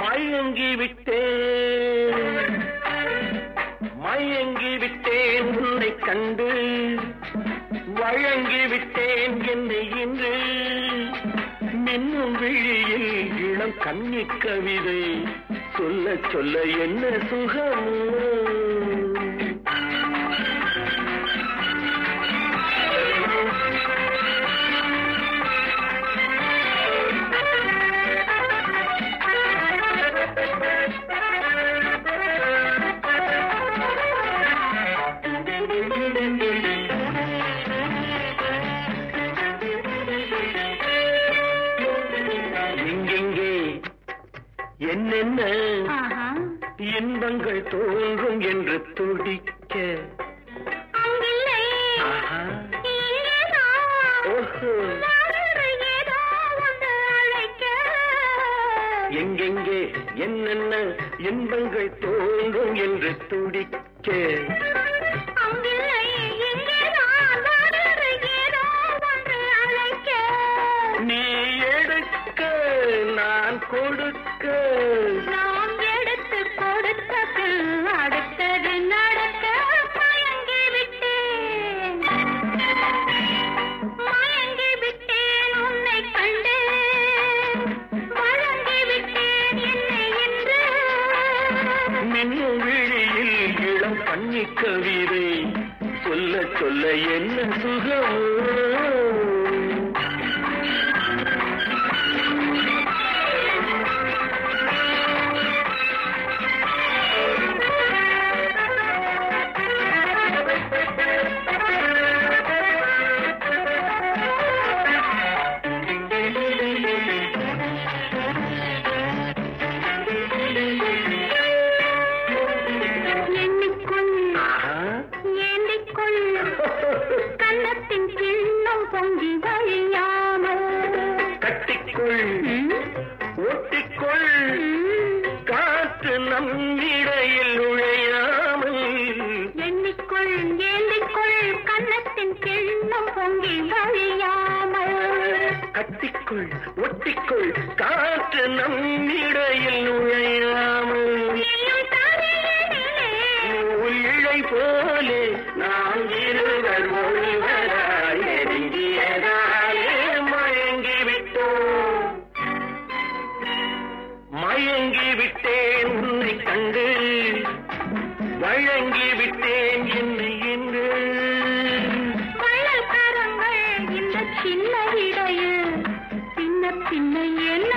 மயங்கி விட்டேன் மயங்கி விட்டேன் உன்னை கண்டு. வழங்கி விட்டேன் என்னை இன்று. மின்னும் விழியில் இளம் கன்னி கவிதை. சொல்ல சொல்ல என்ன சுகம்? என்னென்ன ஆஹா. இன்பங்கள் தோன்றும் என்று துடிக்க. எங்கெங்கே என்னென்ன இன்பங்கள் தோன்றும் என்று துடிக்க. நீ எடுக்க நான் கொடுக்க கவிதை. சொல்ல சொல்ல என்ன சுகம்? பொங்கி வழியாமல் கட்டிக்கொள் ஒட்டிக்கொள். காற்று நம் இடையில் நுழையாமல். எண்ணிக்கொள் ஏந்திக்கொள். கன்னத்தின் கிண்ணம் பொங்கி வழியாமல் கட்டிக்கொள் ஒட்டிக்கொள். காற்று நம் இடையில் நுழையாமல் போலே நாம் விட்டேன் என்னை என்று. வள்ளல் கரங்கள் இந்த சின்ன இடையில் சின்ன சின்ன என்ன